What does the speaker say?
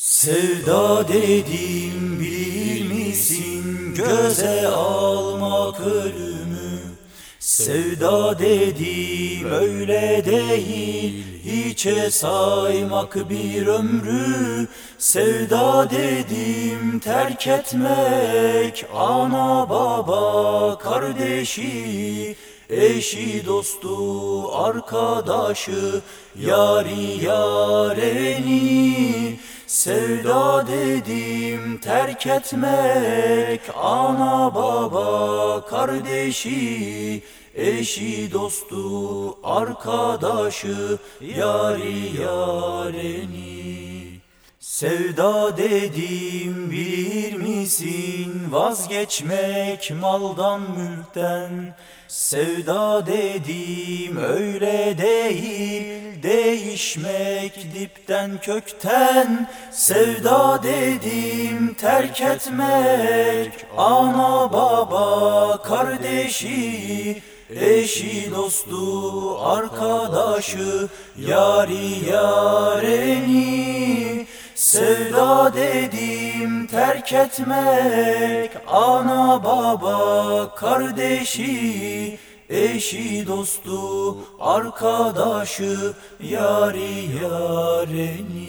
Sevda dedim bilir misin? Göze almak ölümü. Sevda dedim öyle değil. Hiçe saymak bir ömrü. Sevda dedim terk etmek ana baba kardeşi. Eşi dostu arkadaşı yari yareni Sevda dedim terk etmek ana baba kardeşi Eşi dostu arkadaşı yari yareni. Sevda dedim bilir misin? Vazgeçmek maldan mülkten. Sevda dedim öyle değil değişmek dipten kökten Sevda dedim terk etmek. Ana baba kardeşi Eşi dostu arkadaşı yari yareni. Sevda dedim terk etmek. Ana baba kardeşi Eşi dostu arkadaşı yari yareni